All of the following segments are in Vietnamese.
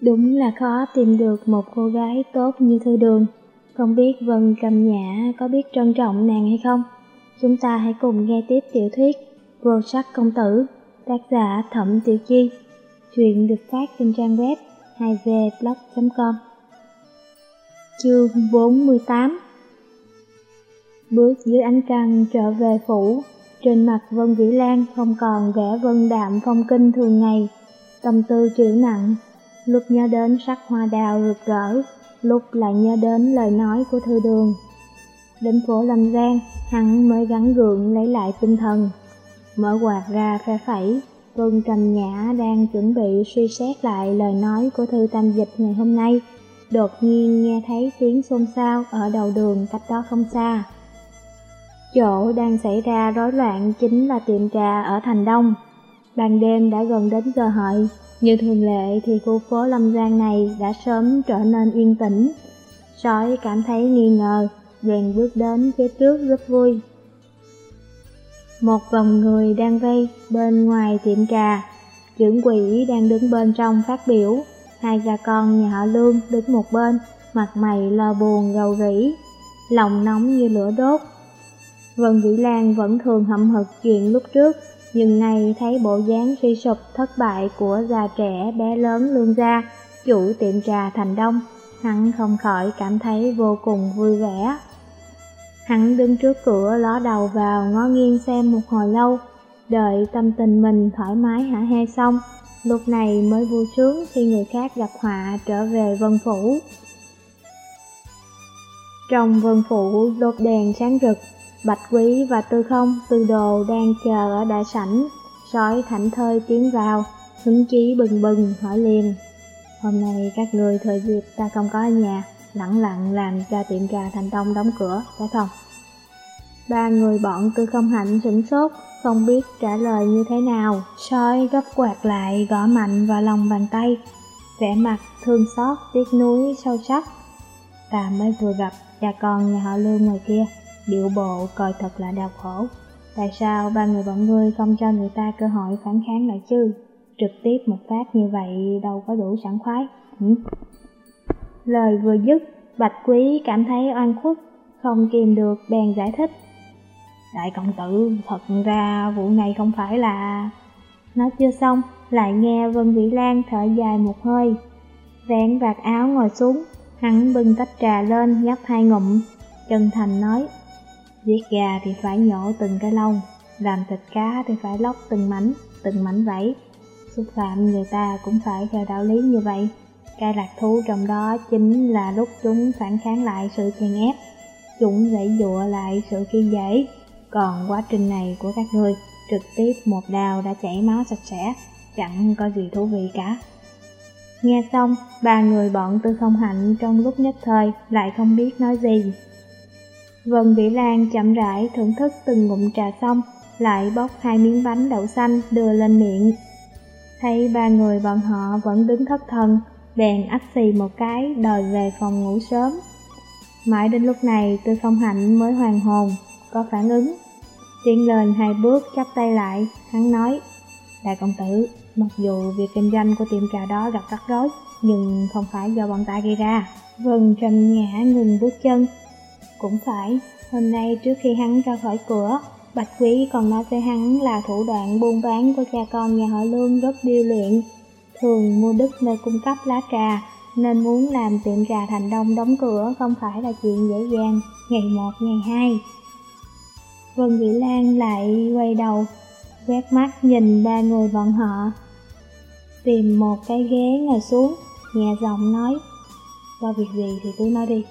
Đúng là khó tìm được một cô gái tốt như Thư Đường. Không biết Vân cầm Nhã có biết trân trọng nàng hay không? Chúng ta hãy cùng nghe tiếp tiểu thuyết Vô sắc công tử, tác giả Thẩm Tiểu Chi. Chuyện được phát trên trang web 2vblog.com Chương 48 Bước dưới ánh trăng trở về phủ, trên mặt Vân Vĩ Lan không còn vẻ vân đạm phong kinh thường ngày, tâm tư chịu nặng, lúc nhớ đến sắc hoa đào rực rỡ, lúc lại nhớ đến lời nói của thư đường. Đến phố Lâm Giang, hắn mới gắn gượng lấy lại tinh thần. Mở quạt ra phe phẩy, Vân Trầm Nhã đang chuẩn bị suy xét lại lời nói của thư tam dịch ngày hôm nay. Đột nhiên nghe thấy tiếng xôn xao ở đầu đường cách đó không xa. Chỗ đang xảy ra rối loạn chính là tiệm trà ở Thành Đông. Ban đêm đã gần đến giờ hợi, như thường lệ thì khu phố Lâm Giang này đã sớm trở nên yên tĩnh. Sói cảm thấy nghi ngờ, bèn bước đến phía trước rất vui. Một vòng người đang vây bên ngoài tiệm trà, trưởng quỷ đang đứng bên trong phát biểu, hai gà con nhà họ Lương đứng một bên, mặt mày lo buồn gầu rĩ, lòng nóng như lửa đốt. Vân Vĩ Lan vẫn thường hậm hực chuyện lúc trước, nhưng nay thấy bộ dáng suy sụp thất bại của già trẻ bé lớn lương gia, chủ tiệm trà thành đông, hắn không khỏi cảm thấy vô cùng vui vẻ. Hắn đứng trước cửa ló đầu vào ngó nghiêng xem một hồi lâu, đợi tâm tình mình thoải mái hả he xong, lúc này mới vui sướng khi người khác gặp họa trở về vân phủ. Trong vân phủ đốt đèn sáng rực, Bạch Quý và Tư Không, Tư Đồ đang chờ ở đại sảnh, sói thảnh thơi tiến vào, hứng chí bừng bừng hỏi liền. Hôm nay các người thời dịp ta không có ở nhà, lặng lặng làm cho tiệm trà thành đông đóng cửa, phải không? Ba người bọn Tư Không Hạnh sửng sốt, không biết trả lời như thế nào. Sói gấp quạt lại gõ mạnh vào lòng bàn tay, vẻ mặt thương xót, tiếc nuối sâu sắc. Ta mới vừa gặp cha con nhà họ Lương ngoài kia, điệu bộ coi thật là đau khổ. Tại sao ba người bọn ngươi không cho người ta cơ hội phản kháng lại chứ? Trực tiếp một phát như vậy đâu có đủ sảng khoái. Ừ. Lời vừa dứt, Bạch Quý cảm thấy oan khuất, không kìm được bèn giải thích. Đại công tử, thật ra vụ này không phải là... Nói chưa xong, lại nghe Vân Vĩ Lan thở dài một hơi. Vén vạt áo ngồi xuống, hắn bưng tách trà lên nhấp hai ngụm, chân thành nói. Giết gà thì phải nhổ từng cái lông, làm thịt cá thì phải lóc từng mảnh, từng mảnh vảy. Xúc phạm người ta cũng phải theo đạo lý như vậy. Cái lạc thú trong đó chính là lúc chúng phản kháng lại sự chèn ép, chúng dãy dụa lại sự khi dễ. Còn quá trình này của các ngươi trực tiếp một đào đã chảy máu sạch sẽ, chẳng có gì thú vị cả. Nghe xong, ba người bọn tư không hạnh trong lúc nhất thời lại không biết nói gì. Vân Vĩ Lan chậm rãi thưởng thức từng ngụm trà xong, lại bóc hai miếng bánh đậu xanh đưa lên miệng. Thấy ba người bọn họ vẫn đứng thất thần, bèn ách xì một cái đòi về phòng ngủ sớm. Mãi đến lúc này Tư phong Hạnh mới hoàn hồn, có phản ứng. Tiến lên hai bước chắp tay lại, hắn nói, Đại công tử, mặc dù việc kinh doanh của tiệm trà đó gặp rắc rối, nhưng không phải do bọn ta gây ra. Vân trầm ngã ngừng bước chân, cũng phải, hôm nay trước khi hắn ra khỏi cửa, Bạch Quý còn nói với hắn là thủ đoạn buôn bán của cha con nhà họ Lương rất điêu luyện, thường mua đứt nơi cung cấp lá trà, nên muốn làm tiệm trà thành đông đóng cửa không phải là chuyện dễ dàng, ngày một ngày hai. Vân Vĩ Lan lại quay đầu, quét mắt nhìn ba người bọn họ. Tìm một cái ghế ngồi xuống, nhẹ giọng nói, có việc gì thì cứ nói đi.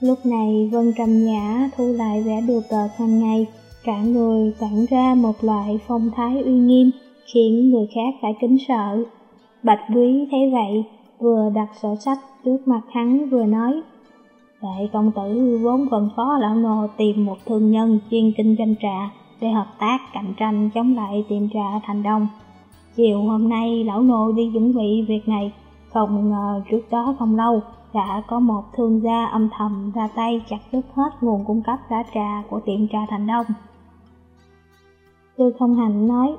Lúc này Vân Trầm Nhã thu lại vẻ đùa cợt ờ, hàng ngày, cả người tản ra một loại phong thái uy nghiêm, khiến người khác phải kính sợ. Bạch Quý thấy vậy, vừa đặt sổ sách trước mặt hắn vừa nói, Đại công tử vốn cần phó lão nô tìm một thương nhân chuyên kinh doanh trà để hợp tác cạnh tranh chống lại tiệm trà thành đông. Chiều hôm nay lão nô đi chuẩn bị việc này, không ngờ trước đó không lâu đã có một thương gia âm thầm ra tay chặt đứt hết nguồn cung cấp lá trà của tiệm trà Thành Đông. Tư không hành nói,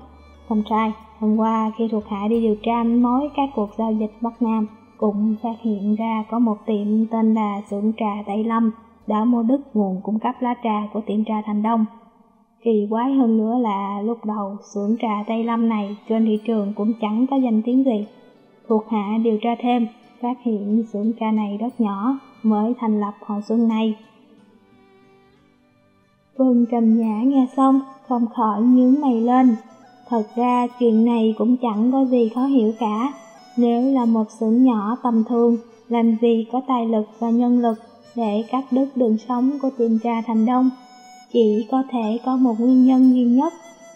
Không sai, hôm qua khi thuộc hạ đi điều tra mối các cuộc giao dịch Bắc Nam, cũng phát hiện ra có một tiệm tên là xưởng trà Tây Lâm đã mua đứt nguồn cung cấp lá trà của tiệm trà Thành Đông. Kỳ quái hơn nữa là lúc đầu xưởng trà Tây Lâm này trên thị trường cũng chẳng có danh tiếng gì. Thuộc hạ điều tra thêm, phát hiện xưởng trà này rất nhỏ mới thành lập hồi xuân này. vương Trầm Nhã nghe xong, không khỏi nhướng mày lên. Thật ra chuyện này cũng chẳng có gì khó hiểu cả. Nếu là một xưởng nhỏ tầm thường, làm gì có tài lực và nhân lực để cắt đứt đường sống của tiệm trà thành đông. Chỉ có thể có một nguyên nhân duy nhất,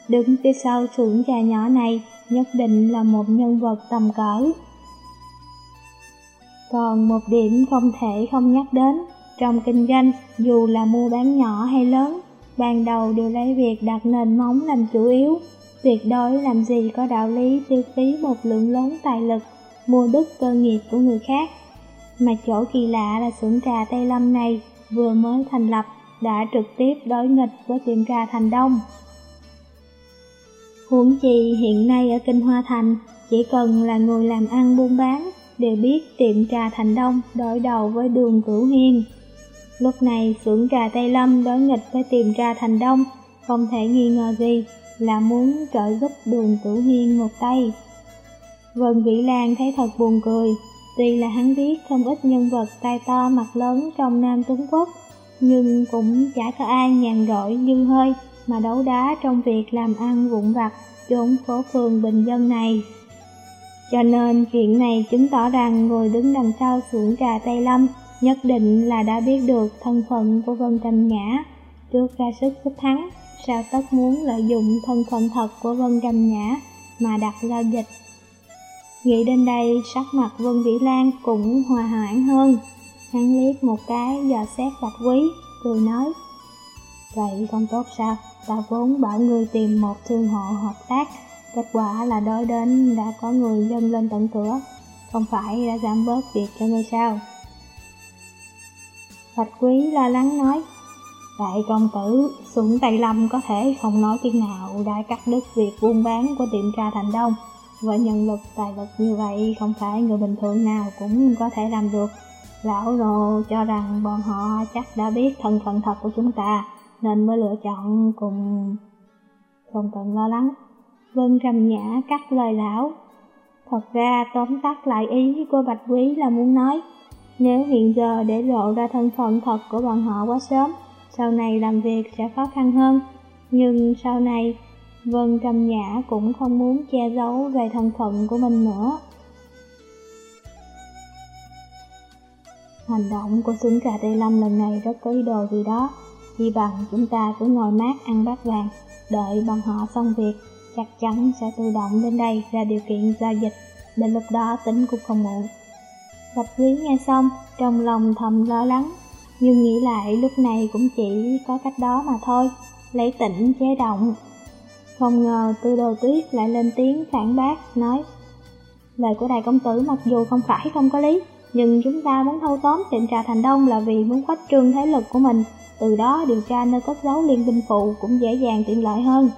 đứng phía sau xưởng trà nhỏ này nhất định là một nhân vật tầm cỡ. Còn một điểm không thể không nhắc đến, trong kinh doanh, dù là mua bán nhỏ hay lớn, ban đầu đều lấy việc đặt nền móng làm chủ yếu, tuyệt đối làm gì có đạo lý tiêu phí một lượng lớn tài lực mua đứt cơ nghiệp của người khác. Mà chỗ kỳ lạ là xưởng trà Tây Lâm này vừa mới thành lập đã trực tiếp đối nghịch với tiệm trà Thành Đông. Huống chi hiện nay ở Kinh Hoa Thành, chỉ cần là người làm ăn buôn bán đều biết tiệm trà Thành Đông đối đầu với đường Cửu Hiên. Lúc này xưởng trà Tây Lâm đối nghịch với tiệm trà Thành Đông, không thể nghi ngờ gì là muốn trợ giúp đường Cửu Hiên một tay. Vân Vĩ Lan thấy thật buồn cười, tuy là hắn biết không ít nhân vật tay to mặt lớn trong Nam Tuấn Quốc, nhưng cũng chả có ai nhàn rỗi như hơi mà đấu đá trong việc làm ăn vụn vặt chốn phố phường bình dân này. Cho nên chuyện này chứng tỏ rằng người đứng đằng sau xưởng trà Tây Lâm nhất định là đã biết được thân phận của Vân Trầm Nhã. Trước ra sức giúp hắn, sao tất muốn lợi dụng thân phận thật của Vân Trầm Nhã mà đặt giao dịch. Nghĩ đến đây, sắc mặt Vân Vĩ Lan cũng hòa hoãn hơn. Hắn liếc một cái dò xét bạch quý, cười nói. Vậy không tốt sao, ta vốn bảo ngươi tìm một thương hộ hợp tác, kết quả là đói đến đã có người dâng lên tận cửa, không phải đã giảm bớt việc cho ngươi sao? Bạch quý lo lắng nói, Đại công tử, xuống Tây Lâm có thể không nói tiếng nào đã cắt đứt việc buôn bán của tiệm trà Thành Đông. Với nhân lực tài lực như vậy không phải người bình thường nào cũng có thể làm được. Lão Rồ cho rằng bọn họ chắc đã biết thân phận thật của chúng ta, nên mới lựa chọn cùng... Không cần lo lắng. Vân trầm nhã cắt lời lão. Thật ra tóm tắt lại ý của Bạch Quý là muốn nói, nếu hiện giờ để lộ ra thân phận thật của bọn họ quá sớm, sau này làm việc sẽ khó khăn hơn. Nhưng sau này, Vân Trầm Nhã cũng không muốn che giấu về thân phận của mình nữa. Hành động của xứng trà Tây Lâm lần này rất có ý đồ gì đó. vì bằng chúng ta cứ ngồi mát ăn bát vàng, đợi bọn họ xong việc, chắc chắn sẽ tự động đến đây ra điều kiện giao dịch, đến lúc đó tính cũng không muộn. Bạch Quý nghe xong, trong lòng thầm lo lắng, nhưng nghĩ lại lúc này cũng chỉ có cách đó mà thôi, lấy tỉnh chế động. Không ngờ tư đồ tuyết lại lên tiếng phản bác, nói Lời của đại công tử mặc dù không phải không có lý, nhưng chúng ta muốn thâu tóm tiệm trà thành đông là vì muốn khuếch trương thế lực của mình, từ đó điều tra nơi cất giấu liên binh phụ cũng dễ dàng tiện lợi hơn.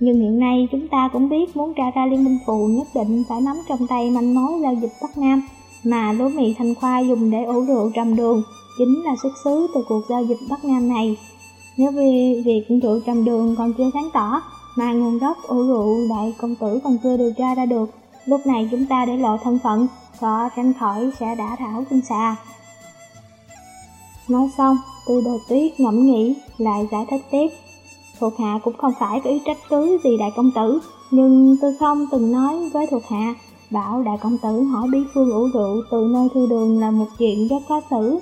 Nhưng hiện nay chúng ta cũng biết muốn tra ra liên minh phụ nhất định phải nắm trong tay manh mối giao dịch Bắc Nam, mà lúa mì thanh khoa dùng để ủ rượu trầm đường chính là xuất xứ từ cuộc giao dịch Bắc Nam này. Nếu vì việc rượu trầm đường còn chưa sáng tỏ, mà nguồn gốc ủ rượu đại công tử còn chưa điều tra ra được, lúc này chúng ta để lộ thân phận, có tránh khỏi sẽ đã thảo kinh xà. Nói xong, tư đồ tuyết ngẫm nghĩ, lại giải thích tiếp. Thuộc hạ cũng không phải có ý trách cứ gì đại công tử, nhưng tôi không từng nói với thuộc hạ, bảo đại công tử hỏi bí phương ủ rượu từ nơi thư đường là một chuyện rất khó xử.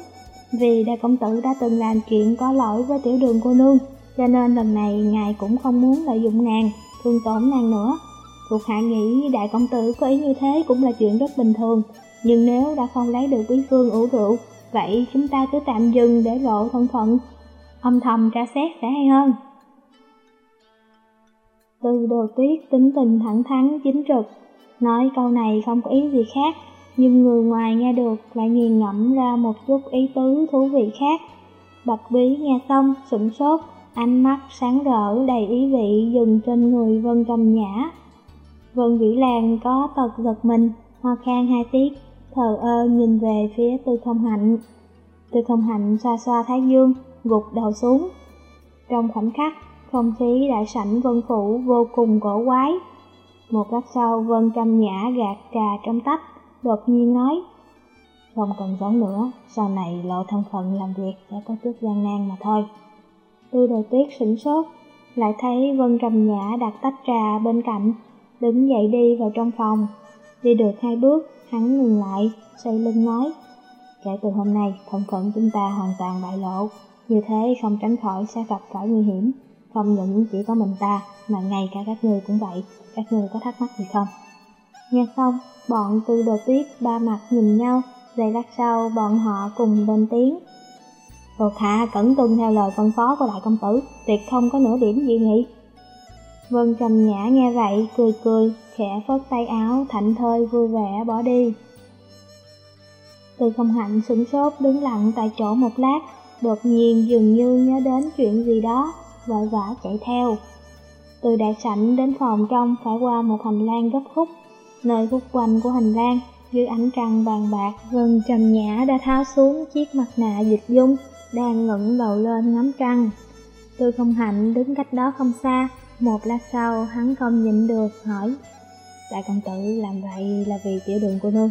Vì đại công tử đã từng làm chuyện có lỗi với tiểu đường cô nương, cho nên lần này ngài cũng không muốn lợi dụng nàng, thương tổn nàng nữa. Thuộc hạ nghĩ đại công tử có ý như thế cũng là chuyện rất bình thường, nhưng nếu đã không lấy được bí phương ủ rượu, vậy chúng ta cứ tạm dừng để lộ thân phận, âm thầm tra xét sẽ hay hơn. Từ đồ tuyết tính tình thẳng thắn chính trực, nói câu này không có ý gì khác, nhưng người ngoài nghe được lại nghiền ngẫm ra một chút ý tứ thú vị khác. Bạch Bí nghe xong, sửng sốt, Ánh mắt sáng rỡ đầy ý vị dừng trên người Vân Trầm Nhã. Vân Vĩ Lan có tật giật mình, hoa khang hai tiết, thờ ơ nhìn về phía Tư Không Hạnh. Tư Không Hạnh xoa xoa thái dương, gục đầu xuống. Trong khoảnh khắc, không khí đại sảnh Vân Phủ vô cùng cổ quái. Một lát sau Vân Trầm Nhã gạt trà trong tách, đột nhiên nói Không cần giấu nữa, sau này lộ thân phận làm việc sẽ có chút gian nan mà thôi. Tư đồ tuyết sửng sốt, lại thấy Vân Trầm Nhã đặt tách trà bên cạnh, đứng dậy đi vào trong phòng. Đi được hai bước, hắn ngừng lại, xoay lưng nói, kể từ hôm nay, thân phận chúng ta hoàn toàn bại lộ, như thế không tránh khỏi sẽ gặp phải nguy hiểm. Không những chỉ có mình ta, mà ngay cả các người cũng vậy, các người có thắc mắc gì không? Nghe xong, bọn tư đồ tuyết ba mặt nhìn nhau, giây lát sau bọn họ cùng lên tiếng. Thuộc hạ cẩn tuân theo lời phân phó của đại công tử, tuyệt không có nửa điểm dị nghị. Vân Trầm Nhã nghe vậy, cười cười, khẽ phớt tay áo, thảnh thơi vui vẻ bỏ đi. Từ không hạnh sửng sốt đứng lặng tại chỗ một lát, đột nhiên dường như nhớ đến chuyện gì đó, vội vã chạy theo. Từ đại sảnh đến phòng trong phải qua một hành lang gấp khúc, nơi khúc quanh của hành lang, dưới ánh trăng vàng bạc, Vân Trầm Nhã đã tháo xuống chiếc mặt nạ dịch dung, đang ngẩng đầu lên ngắm trăng. Tư không hạnh đứng cách đó không xa, một lát sau hắn không nhịn được hỏi Đại công tử làm vậy là vì tiểu đường của nương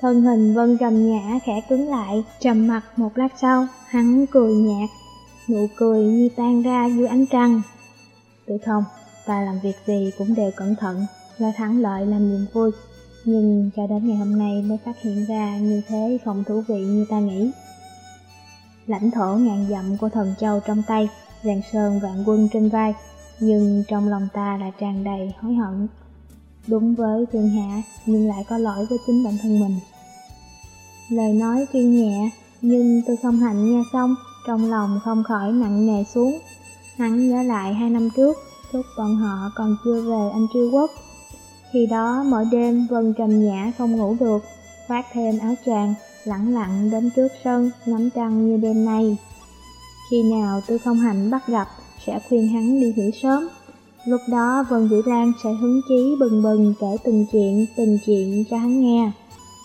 Thân hình vân trầm nhã khẽ cứng lại, trầm mặt một lát sau, hắn cười nhạt, nụ cười như tan ra dưới ánh trăng. Tự thông, ta làm việc gì cũng đều cẩn thận, lo thắng lợi làm niềm vui. Nhưng cho đến ngày hôm nay mới phát hiện ra như thế không thú vị như ta nghĩ lãnh thổ ngàn dặm của thần châu trong tay, giàn sơn vạn quân trên vai, nhưng trong lòng ta là tràn đầy hối hận. Đúng với thiên hạ, nhưng lại có lỗi với chính bản thân mình. Lời nói tuy nhẹ, nhưng tôi không hạnh nghe xong, trong lòng không khỏi nặng nề xuống. Hắn nhớ lại hai năm trước, lúc bọn họ còn chưa về anh triêu quốc. Khi đó mỗi đêm Vân Trầm Nhã không ngủ được, phát thêm áo tràng lặng lặng đến trước sân, ngắm trăng như đêm nay. Khi nào tư không hạnh bắt gặp, sẽ khuyên hắn đi nghỉ sớm. Lúc đó Vân Vĩ Lan sẽ hứng chí bừng bừng kể từng chuyện, từng chuyện cho hắn nghe.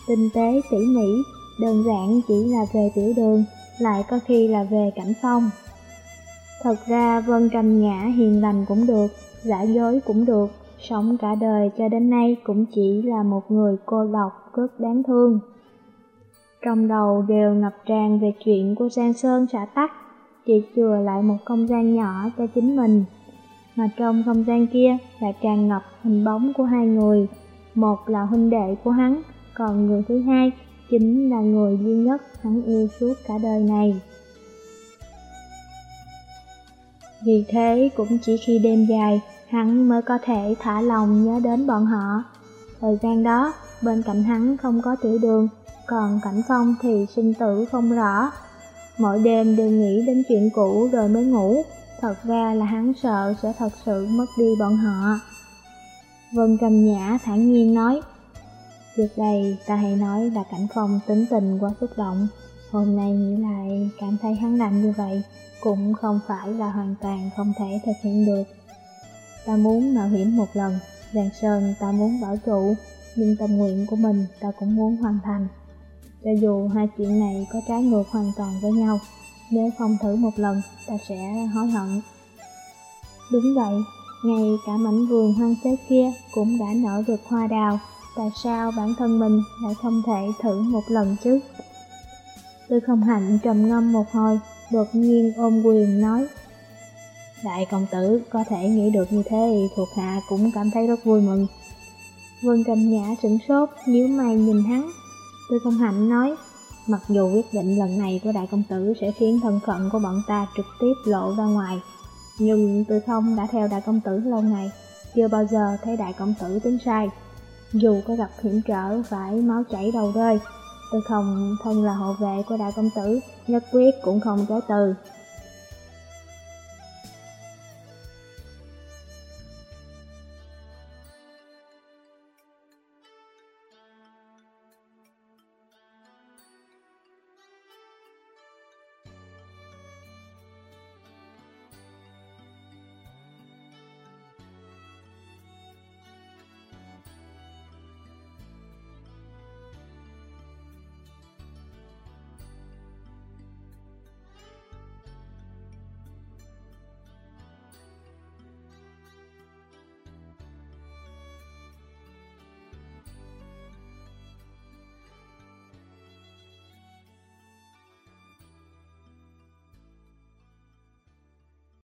Tinh tế, tỉ mỉ, đơn giản chỉ là về tiểu đường, lại có khi là về cảnh phong. Thật ra Vân Trầm Nhã hiền lành cũng được, giả dối cũng được, sống cả đời cho đến nay cũng chỉ là một người cô độc rất đáng thương. Trong đầu đều ngập tràn về chuyện của Giang Sơn xã tắc, chỉ chừa lại một không gian nhỏ cho chính mình. Mà trong không gian kia lại tràn ngập hình bóng của hai người, một là huynh đệ của hắn, còn người thứ hai chính là người duy nhất hắn yêu suốt cả đời này. Vì thế cũng chỉ khi đêm dài, hắn mới có thể thả lòng nhớ đến bọn họ. Thời gian đó, bên cạnh hắn không có tiểu đường, còn Cảnh Phong thì sinh tử không rõ. Mỗi đêm đều nghĩ đến chuyện cũ rồi mới ngủ, thật ra là hắn sợ sẽ thật sự mất đi bọn họ. Vân Trầm Nhã thản nhiên nói, Trước đây ta hay nói là Cảnh Phong tính tình quá xúc động, hôm nay nghĩ lại cảm thấy hắn làm như vậy cũng không phải là hoàn toàn không thể thực hiện được. Ta muốn mạo hiểm một lần, Giang Sơn ta muốn bảo trụ, nhưng tâm nguyện của mình ta cũng muốn hoàn thành. Cho dù hai chuyện này có trái ngược hoàn toàn với nhau, nếu không thử một lần, ta sẽ hối hận. Đúng vậy, ngay cả mảnh vườn hoang phế kia cũng đã nở được hoa đào, tại sao bản thân mình lại không thể thử một lần chứ? Tư không hạnh trầm ngâm một hồi, đột nhiên ôm quyền nói. Đại công tử có thể nghĩ được như thế thuộc hạ cũng cảm thấy rất vui mừng. Vân Trầm Nhã sửng sốt, nhíu mày nhìn hắn, Tư Không Hạnh nói, mặc dù quyết định lần này của đại công tử sẽ khiến thân phận của bọn ta trực tiếp lộ ra ngoài, nhưng Tư Không đã theo đại công tử lâu ngày, chưa bao giờ thấy đại công tử tính sai. Dù có gặp hiểm trở phải máu chảy đầu rơi, tôi Không thân là hộ vệ của đại công tử, nhất quyết cũng không chối từ.